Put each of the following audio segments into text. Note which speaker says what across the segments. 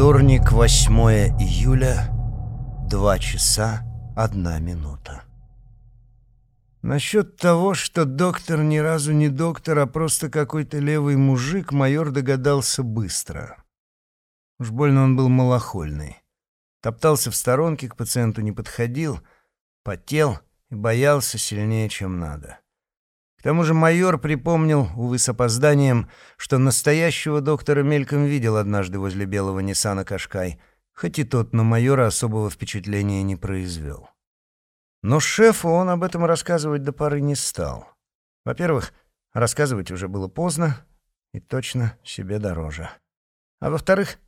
Speaker 1: Вторник, 8 июля, 2 часа, 1 минута. Насчет того, что доктор ни разу не доктор, а просто какой-то левый мужик, майор догадался быстро. Уж больно он был малохольный. Топтался в сторонке, к пациенту не подходил, потел и боялся сильнее, чем надо. К тому же майор припомнил, увы, с опозданием, что настоящего доктора мельком видел однажды возле белого Ниссана Кашкай, хоть и тот на майора особого впечатления не произвел. Но шефу он об этом рассказывать до поры не стал. Во-первых, рассказывать уже было поздно и точно себе дороже. А во-вторых,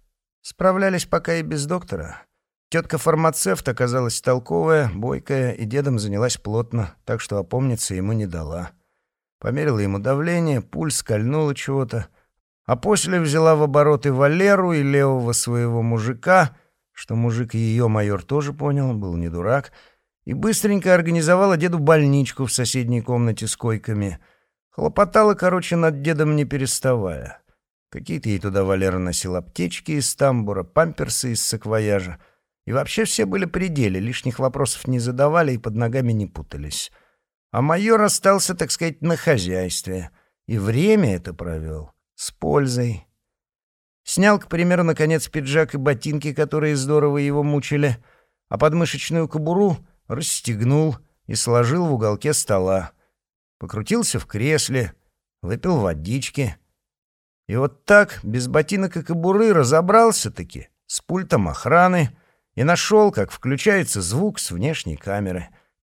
Speaker 1: справлялись пока и без доктора. Тетка-фармацевт оказалась толковая, бойкая и дедом занялась плотно, так что опомниться ему не дала. Померила ему давление, пульс, кольнула чего-то. А после взяла в обороты Валеру и левого своего мужика, что мужик ее майор тоже понял, был не дурак — и быстренько организовала деду больничку в соседней комнате с койками. Хлопотала, короче, над дедом не переставая. Какие-то ей туда Валера носил аптечки из тамбура, памперсы из саквояжа. И вообще все были при деле, лишних вопросов не задавали и под ногами не путались. А майор остался, так сказать, на хозяйстве. И время это провел с пользой. Снял, к примеру, наконец пиджак и ботинки, которые здорово его мучили, а подмышечную кобуру — расстегнул и сложил в уголке стола. Покрутился в кресле, выпил водички. И вот так, без ботинок и кобуры, разобрался-таки с пультом охраны и нашел, как включается звук с внешней камеры.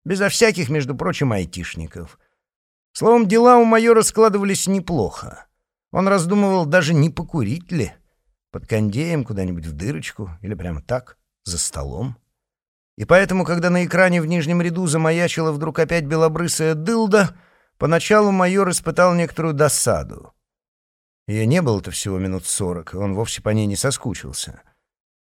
Speaker 1: Безо всяких, между прочим, айтишников. Словом, дела у майора складывались неплохо. Он раздумывал даже не покурить ли. Под кондеем куда-нибудь в дырочку или прямо так, за столом. И поэтому, когда на экране в нижнем ряду замаячила вдруг опять белобрысая дылда, поначалу майор испытал некоторую досаду. Ее не было-то всего минут сорок, он вовсе по ней не соскучился.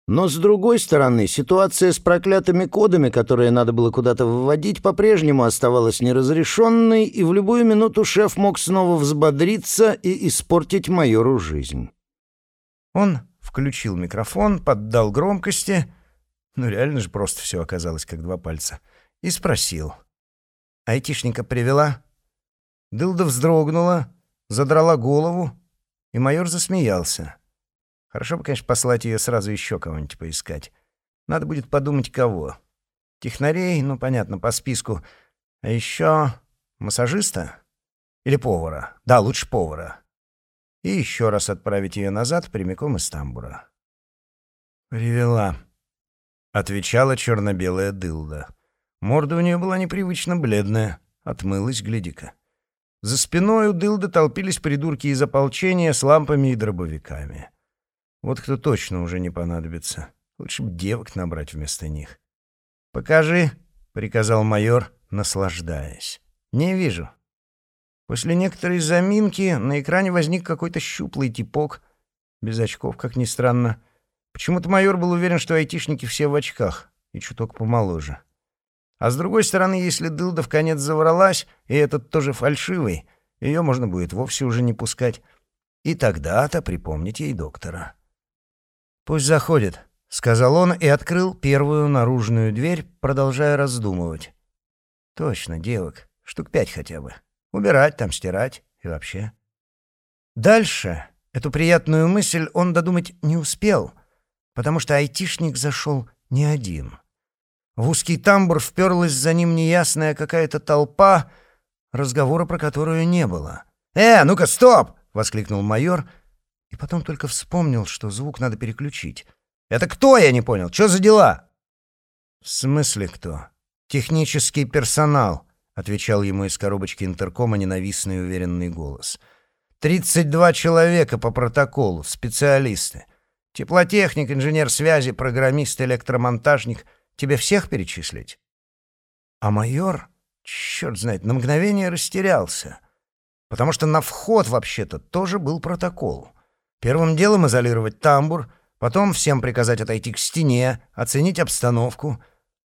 Speaker 2: Но, с другой стороны, ситуация с проклятыми кодами, которые надо было куда-то вводить, по-прежнему оставалась неразрешенной, и в любую минуту шеф мог снова взбодриться и испортить майору жизнь.
Speaker 1: Он включил микрофон, поддал громкости — ну реально же просто все оказалось, как два пальца. И спросил. «Айтишника привела?» Дылда вздрогнула, задрала голову, и майор засмеялся. Хорошо бы, конечно, послать ее сразу еще кого-нибудь поискать. Надо будет подумать, кого. Технарей, ну, понятно, по списку. А еще массажиста? Или повара? Да, лучше повара. И еще раз отправить ее назад прямиком из тамбура. «Привела», — отвечала черно-белая дылда. Морда у нее была непривычно бледная. Отмылась, гляди-ка. За спиной у дылды толпились придурки из ополчения с лампами и дробовиками. Вот кто точно уже не понадобится. Лучше бы девок набрать вместо них. «Покажи», — приказал майор, наслаждаясь. «Не вижу». После некоторой заминки на экране возник какой-то щуплый типок, без очков, как ни странно, Почему-то майор был уверен, что айтишники все в очках и чуток помоложе. А с другой стороны, если дылда в конец завралась, и этот тоже фальшивый, ее можно будет вовсе уже не пускать. И тогда-то припомнить ей доктора. «Пусть заходит», — сказал он и открыл первую наружную дверь, продолжая раздумывать. «Точно, девок. Штук пять хотя бы. Убирать там, стирать и вообще». Дальше эту приятную мысль он додумать не успел — потому что айтишник зашел не один. В узкий тамбур вперлась за ним неясная какая-то толпа, разговора про которую не было. «Э, ну-ка, стоп!» — воскликнул майор, и потом только вспомнил, что звук надо переключить. «Это кто, я не понял? Что за дела?» «В смысле кто?» «Технический персонал», — отвечал ему из коробочки интеркома ненавистный уверенный голос. «Тридцать два человека по протоколу, специалисты. Теплотехник, инженер связи, программист, электромонтажник. Тебе всех перечислить?» А майор, черт знает, на мгновение растерялся. Потому что на вход, вообще-то, тоже был протокол. Первым делом изолировать тамбур, потом всем приказать отойти к стене, оценить обстановку.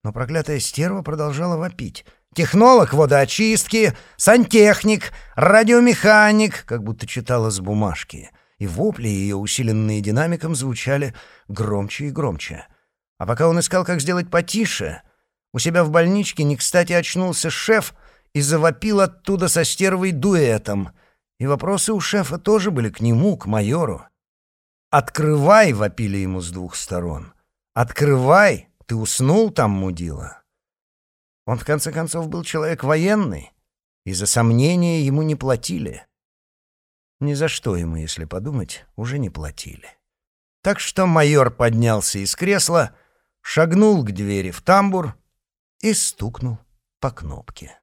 Speaker 1: Но проклятая стерва продолжала вопить. «Технолог водоочистки, сантехник, радиомеханик», как будто читала с бумажки — и вопли ее, усиленные динамиком, звучали громче и громче. А пока он искал, как сделать потише, у себя в больничке не кстати очнулся шеф и завопил оттуда со стервой дуэтом. И вопросы у шефа тоже были к нему, к майору. «Открывай!» — вопили ему с двух сторон. «Открывай! Ты уснул там, мудила?» Он, в конце концов, был человек военный, и за сомнения ему не платили. Ни за что ему, если подумать, уже не платили. Так что майор поднялся из кресла, шагнул к двери в тамбур и стукнул по кнопке.